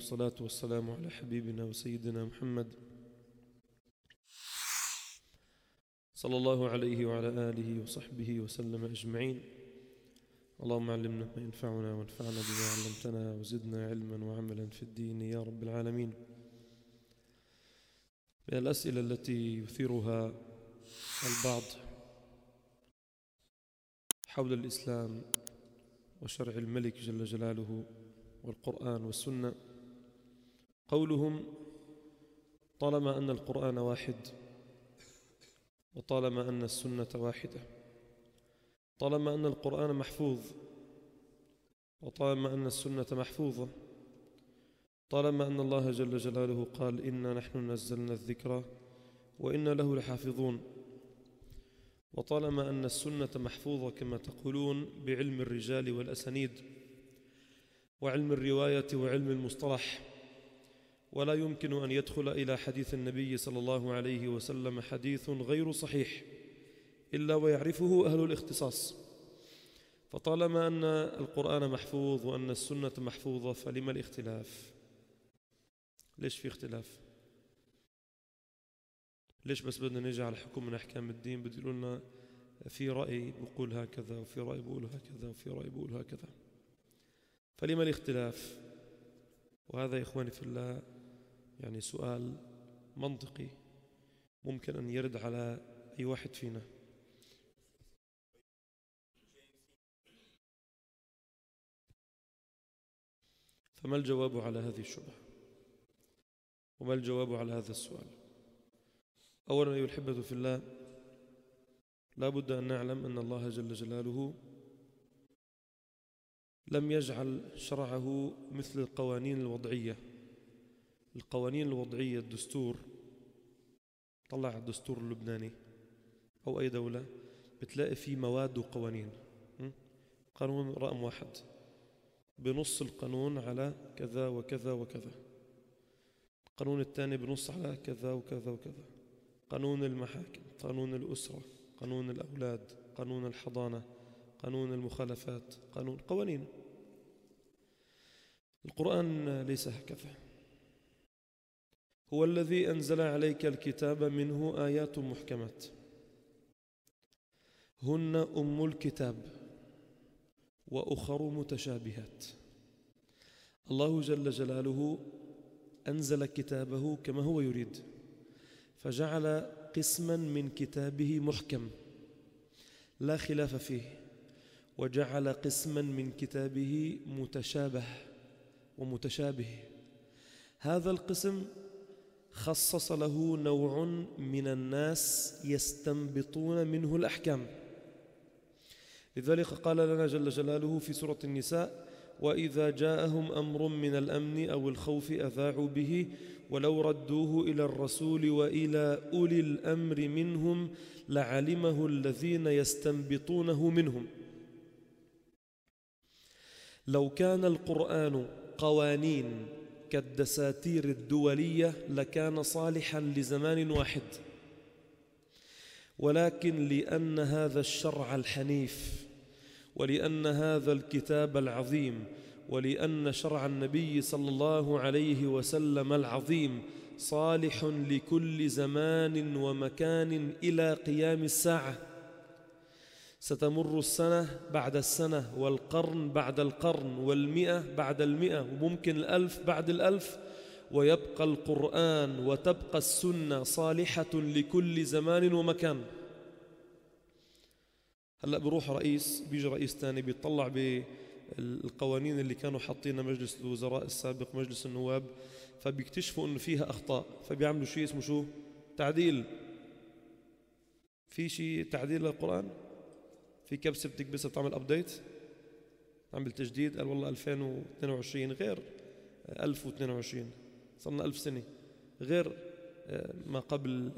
والصلاة والسلام على حبيبنا وسيدنا محمد صلى الله عليه وعلى آله وصحبه وسلم أجمعين. اللهم علمنا ما ينفعنا وانفعنا بما علمتنا وزدنا علما وعملا في الدين يا رب العالمين. من الأسئلة التي يثيرها البعض حول الإسلام وشرع الملك جل جلاله والقرآن والسنة. قولهم طالما أن القرآن واحد وطالما أن السنة واحدة طالما أن القرآن محفوظ وطالما أن السنة محفوظة طالما أن الله جل جلاله قال إنا نحن نزلنا الذكر وإنا له لحافظون وطالما أن السنة محفوظة كما تقولون بعلم الرجال والأسانيد وعلم الرواية وعلم المصطلح ولا يمكن أن يدخل إلى حديث النبي صلى الله عليه وسلم حديث غير صحيح إلا ويعرفه أهل الاختصاص. فطالما أن القرآن محفوظ وأن السنة محفوظة فلما الاختلاف؟ ليش في اختلاف؟ ليش بس بدنا نجي على حكم من أحكام الدين؟ بده لنا في رأي بقول هكذا وفي رأي بقول هكذا وفي رأي بقول هكذا. فلما الاختلاف؟ وهذا يا إخواني في الله يعني سؤال منطقي ممكن أن يرد على أي واحد فينا. فما الجواب على هذه الشبهة؟ وما الجواب على هذا السؤال؟ أولا أيها الحبة في الله لا بد أن نعلم أن الله جل جلاله لم يجعل شرعه مثل القوانين الوضعية. القوانين الوضعية الدستور طلع الدستور اللبناني أو أي دولة بتلاقي فيه مواد وقوانين قانون رقم واحد. بنص القانون على كذا وكذا وكذا. القانون الثاني بنص على كذا وكذا وكذا. قانون المحاكم قانون الأسرة قانون الأولاد قانون الحضانة قانون المخالفات قانون قوانين. القرآن ليس هكذا. هو الذي أنزل عليك الكتاب منه آيات محكمات. هن أم الكتاب وأخر متشابهات. الله جل جلاله أنزل كتابه كما هو يريد فجعل قسما من كتابه محكم لا خلاف فيه وجعل قسما من كتابه متشابه ومتشابه. هذا القسم خصص له نوع من الناس يستنبطون منه الأحكام. لذلك قال لنا جل جلاله في سورة النساء وإذا جاءهم أمر من الأمن أو الخوف أذاعوا به ولو ردوه إلى الرسول وإلى أولي الأمر منهم لعلمه الذين يستنبطونه منهم. لو كان القرآن قوانين كالدساتير الدولية لكان صالحا لزمان واحد ولكن لأن هذا الشرع الحنيف ولأن هذا الكتاب العظيم ولأن شرع النبي صلى الله عليه وسلم العظيم صالح لكل زمان ومكان إلى قيام الساعة. ستمر السنة بعد السنة والقرن بعد القرن والمئة بعد المئة وممكن الألف بعد الألف. ويبقى القرآن وتبقى السنة صالحة لكل زمان ومكان. هلأ بروح رئيس بيجي رئيس ثاني بيطلع بالقوانين اللي كانوا حاطينها مجلس الوزراء السابق مجلس النواب فبيكتشفوا انه فيها أخطاء. فبيعملوا شيء اسمه شو؟ تعديل. في شيء تعديل للقرآن؟ في كبسه بتكبسها بتعمل ابديت عمل تجديد. قال والله 2022 غير 1022 صرنا 1000 سنة غير ما قبل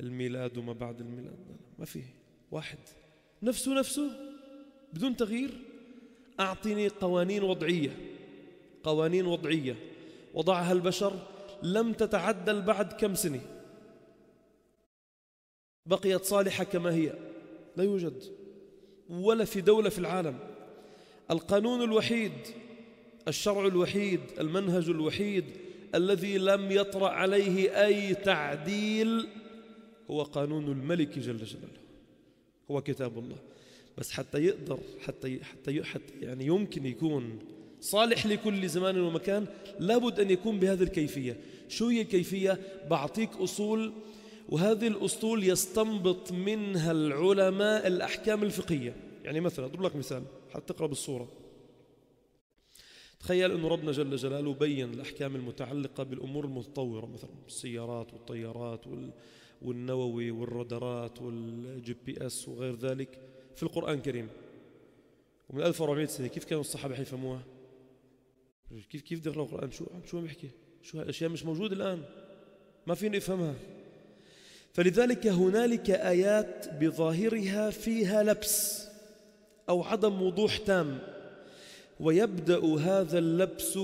الميلاد وما بعد الميلاد. ما في. واحد. نفسه نفسه بدون تغيير. أعطني قوانين وضعية. قوانين وضعية. وضعها البشر لم تتعدل بعد كم سنة. بقيت صالحة كما هي. لا يوجد. ولا في دولة في العالم. القانون الوحيد الشرع الوحيد المنهج الوحيد الذي لم يطرأ عليه أي تعديل هو قانون الملك جل جلاله. هو كتاب الله. بس حتى يقدر حتى حتى حتى يعني يمكن يكون صالح لكل زمان ومكان لابد أن يكون بهذه الكيفية. شو هي الكيفية؟ بعطيك أصول وهذه الأصول يستنبط منها العلماء الأحكام الفقهية. يعني مثلا أضرب لك مثال حتى تقرب الصورة. تخيل أن ربنا جل جلاله بين الأحكام المتعلقة بالأمور المتطورة مثلا السيارات والطيارات والنووي والرادارات وال GPS وغير ذلك في القرآن الكريم. ومن 1400 سنة كيف كانوا الصحابة حيفهموها كيف كيف يقرأوا القرآن؟ شو شو عم يحكي؟ شو هالأشياء مش موجودة الآن. ما فيني أفهمها. فلذلك هنالك آيات بظاهرها فيها لبس أو عدم وضوح تام ويبدأ هذا اللبس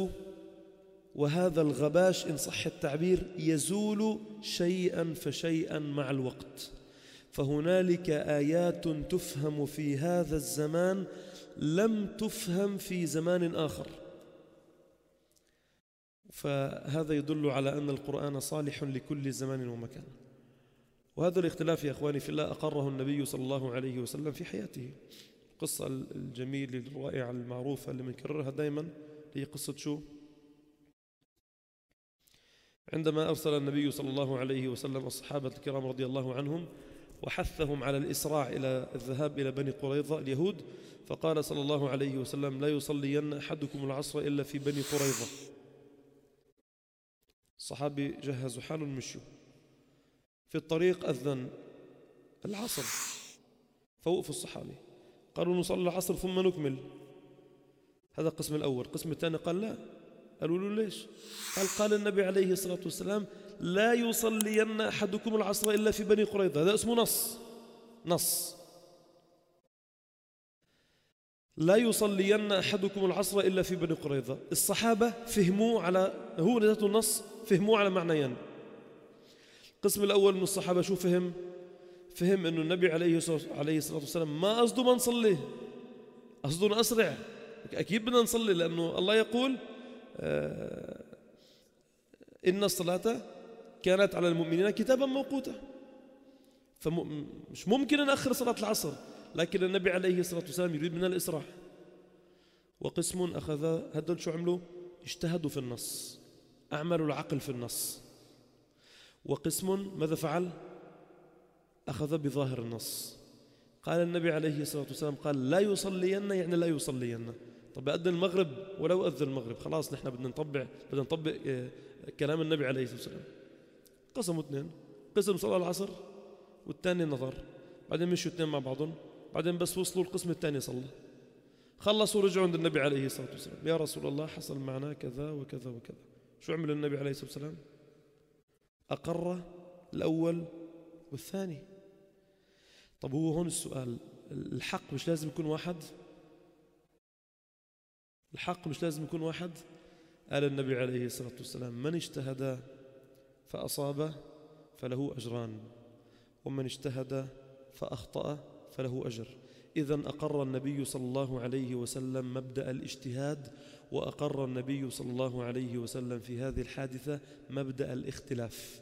وهذا الغباش إن صح التعبير يزول شيئا فشيئا مع الوقت. فهنالك آيات تفهم في هذا الزمان لم تفهم في زمان آخر. فهذا يدل على أن القرآن صالح لكل زمان ومكان. وهذا الاختلاف يا أخواني في الله أقره النبي صلى الله عليه وسلم في حياته. القصة الجميلة الرائعة المعروفة اللي بنكررها دائما هي قصة شو؟ عندما أرسل النبي صلى الله عليه وسلم الصحابة الكرام رضي الله عنهم وحثهم على الإسراع إلى الذهاب إلى بني قريظة اليهود فقال صلى الله عليه وسلم لا يصلين أحدكم العصر إلا في بني قريظة. الصحابي جهزوا حالهم مشوا في الطريق أذن العصر فوقفوا الصحابي قالوا نصلي العصر ثم نكمل. هذا القسم الأول. القسم الثاني قال لا. قالوا له ليش؟ قال قال النبي عليه الصلاة والسلام لا يصلين أحدكم العصر إلا في بني قريظة. هذا اسمه نص. نص. لا يصلين أحدكم العصر إلا في بني قريظة. الصحابة فهموا على هو ذات النص فهموا على معنيين. القسم الأول من الصحابة شو فهم؟ فهم أنه النبي عليه الصلاة والسلام ما قصده ما نصلي. قصده نأسرع أكيد بدنا نصلي لأنه الله يقول آه إن الصلاة كانت على المؤمنين كتابا موقوتا. فمش ممكن نأخر صلاة العصر لكن النبي عليه الصلاة والسلام يريد منا الإسراع وقسم أخذ هدول شو عملوا؟ اجتهدوا في النص أعملوا العقل في النص. وقسم ماذا فعل؟ أخذ بظاهر النص. قال النبي عليه الصلاة والسلام قال لا يصلين يعني لا يصلين. طب أذن المغرب ولو أذن المغرب. خلاص نحن بدنا نطبع بدنا نطبق آه، كلام النبي عليه الصلاة والسلام. قسموا اثنين. قسم صلاة العصر والثاني نظر. بعدين مشوا اثنين مع بعضهم. بعدين بس وصلوا القسم الثاني صلى. خلصوا رجعوا عند النبي عليه الصلاة والسلام. يا رسول الله حصل معنا كذا وكذا وكذا. شو عمل النبي عليه الصلاة والسلام؟ أقر الأول والثاني. طب هو هون السؤال الحق مش لازم يكون واحد؟ الحق مش لازم يكون واحد؟ قال النبي عليه الصلاة والسلام من اجتهد فأصاب فله أجران ومن اجتهد فأخطأ فله أجر. إذا أقر النبي صلى الله عليه وسلم مبدأ الاجتهاد وأقر النبي صلى الله عليه وسلم في هذه الحادثة مبدأ الاختلاف.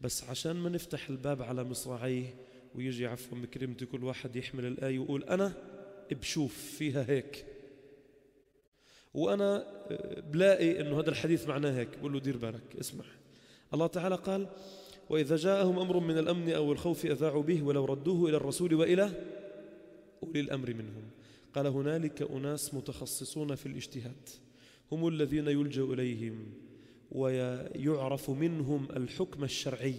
بس عشان ما نفتح الباب على مصراعيه ويجي عفوا بكرمتي كل واحد يحمل الآية ويقول أنا بشوف فيها هيك. وأنا بلاقي أنه هذا الحديث معناه هيك. بقول له دير بالك اسمع. الله تعالى قال وإذا جاءهم أمر من الأمن أو الخوف أذاعوا به ولو ردوه إلى الرسول وإلى أولي الأمر منهم. قال هنالك أناس متخصصون في الاجتهاد. هم الذين يلجأ إليهم ويعرف منهم الحكم الشرعي.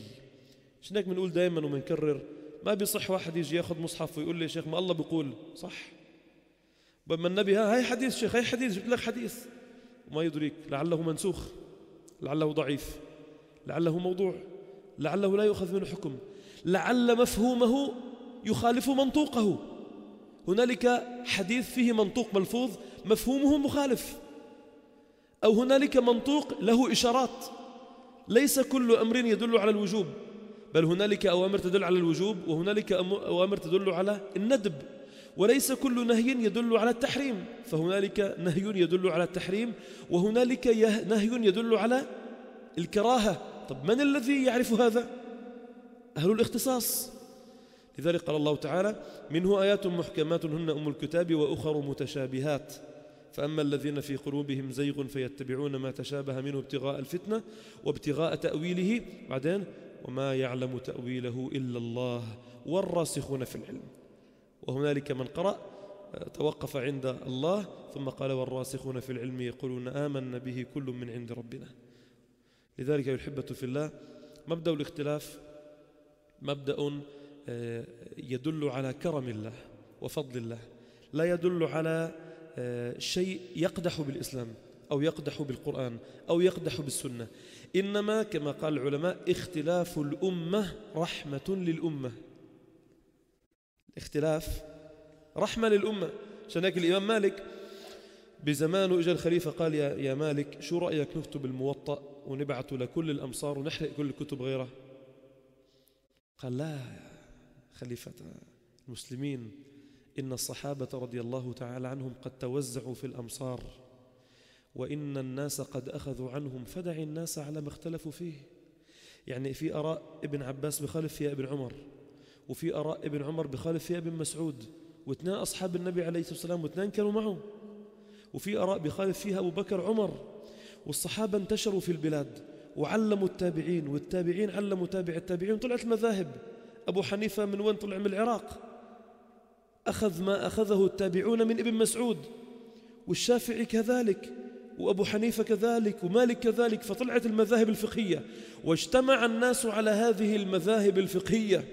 عشان بنقول دائما وبنكرر ما بيصح واحد يجي ياخذ مصحف ويقول لي شيخ ما الله بيقول؟ صح. بما النبي ها هاي حديث شيخ هاي حديث جبت لك حديث. وما يدريك لعله منسوخ لعله ضعيف لعله موضوع لعله لا يؤخذ منه حكم لعل مفهومه يخالف منطوقه. هنالك حديث فيه منطوق ملفوظ مفهومه مخالف. أو هنالك منطوق له إشارات. ليس كل أمر يدل على الوجوب بل هنالك أوامر تدل على الوجوب وهنالك أوامر تدل على الندب. وليس كل نهي يدل على التحريم فهنالك نهي يدل على التحريم وهنالك نهي يدل على الكراهة. طب من الذي يعرف هذا؟ أهل الاختصاص. لذلك قال الله تعالى منه آيات محكمات هن أم الكتاب وأخر متشابهات. فأما الذين في قلوبهم زيغ فيتبعون ما تشابه منه ابتغاء الفتنة وابتغاء تأويله. بعدين وما يعلم تأويله إلا الله والراسخون في العلم. وهنالك من قرأ توقف عند الله. ثم قال والراسخون في العلم يقولون آمنا به كل من عند ربنا. لذلك الحبة في الله مبدأ الاختلاف مبدأ يدل على كرم الله وفضل الله. لا يدل على آه، شيء يقدح بالإسلام أو يقدح بالقرآن أو يقدح بالسنة. إنما كما قال العلماء اختلاف الأمة رحمة للأمة. الاختلاف رحمة للأمة. عشان هيك الإمام مالك بزمانه إجا الخليفة قال يا, يا مالك شو رأيك نكتب الموطأ ونبعثه لكل الأمصار ونحرق كل الكتب غيره؟ قال لا خليفة المسلمين إن الصحابة رضي الله تعالى عنهم قد توزعوا في الأمصار وإن الناس قد أخذوا عنهم فدع الناس على ما اختلفوا فيه. يعني في أراء ابن عباس بخالف فيها ابن عمر وفي أراء ابن عمر بخالف فيها ابن مسعود واثنين أصحاب النبي عليه الصلاة والسلام واثنين كانوا معه. وفي أراء بخالف فيها أبو بكر عمر والصحابة انتشروا في البلاد وعلموا التابعين والتابعين علموا تابع التابعين طلعت المذاهب أبو حنيفة من وين طلع من العراق؟ أخذ ما أخذه التابعون من ابن مسعود والشافعي كذلك وأبو حنيفة كذلك ومالك كذلك فطلعت المذاهب الفقهية واجتمع الناس على هذه المذاهب الفقهية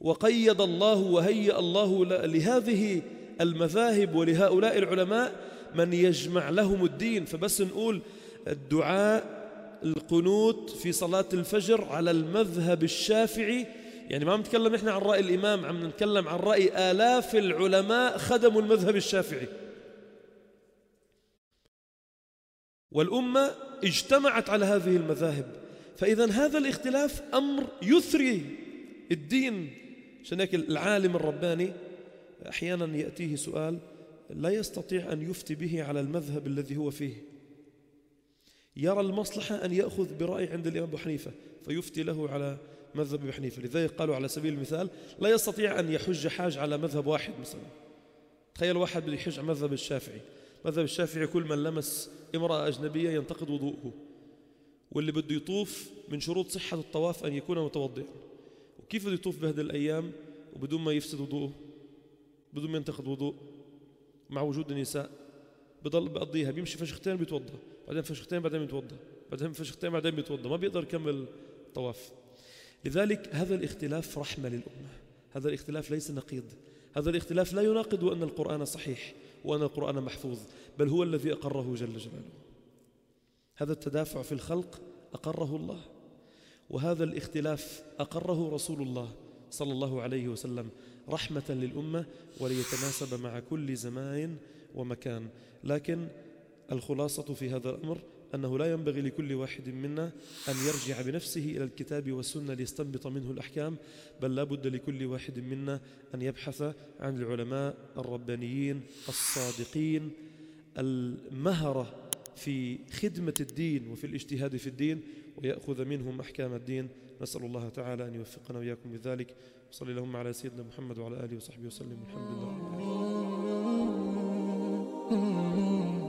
وقيد الله وهيأ الله لهذه المذاهب ولهؤلاء العلماء من يجمع لهم الدين. فبس نقول الدعاء القنوت في صلاة الفجر على المذهب الشافعي يعني ما عم نتكلم إحنا عن رأي الإمام عم نتكلم عن رأي آلاف العلماء خدموا المذهب الشافعي. والأمة اجتمعت على هذه المذاهب. فإذا هذا الاختلاف أمر يثري الدين. عشان هيك العالم الرباني أحيانا يأتيه سؤال لا يستطيع أن يفتي به على المذهب الذي هو فيه. يرى المصلحة أن يأخذ برأي عند الإمام أبو حنيفة فيفتي له على مذهب أبي حنيفة. لذلك قالوا على سبيل المثال لا يستطيع أن يحج حاج على مذهب واحد مثلا. تخيل واحد بده يحج على مذهب الشافعي. مذهب الشافعي كل من لمس امرأة أجنبية ينتقد وضوءه. واللي بده يطوف من شروط صحة الطواف أن يكون متوضئا. وكيف بده يطوف بهذه الأيام؟ وبدون ما يفسد وضوءه. بدون ما ينتقد وضوء. مع وجود النساء. بضل بقضيها بيمشي فشختين بيتوضأ. بعدين فشختين بعدين بيتوضأ. بعدين فشختين بعدين بيتوضأ. ما بيقدر يكمل طواف. لذلك هذا الاختلاف رحمة للأمة. هذا الاختلاف ليس نقيض. هذا الاختلاف لا يناقض أن القرآن صحيح وأن القرآن محفوظ بل هو الذي أقره جل جلاله. هذا التدافع في الخلق أقره الله وهذا الاختلاف أقره رسول الله صلى الله عليه وسلم رحمة للأمة وليتناسب مع كل زمان ومكان. لكن الخلاصة في هذا الأمر أنه لا ينبغي لكل واحد منا أن يرجع بنفسه إلى الكتاب والسنة ليستنبط منه الأحكام بل لا بد لكل واحد منا أن يبحث عن العلماء الربانيين الصادقين المهرة في خدمة الدين وفي الاجتهاد في الدين ويأخذ منهم أحكام الدين. نسأل الله تعالى أن يوفقنا وإياكم بذلك. وصلي اللهم على سيدنا محمد وعلى آله وصحبه وسلم. الحمد لله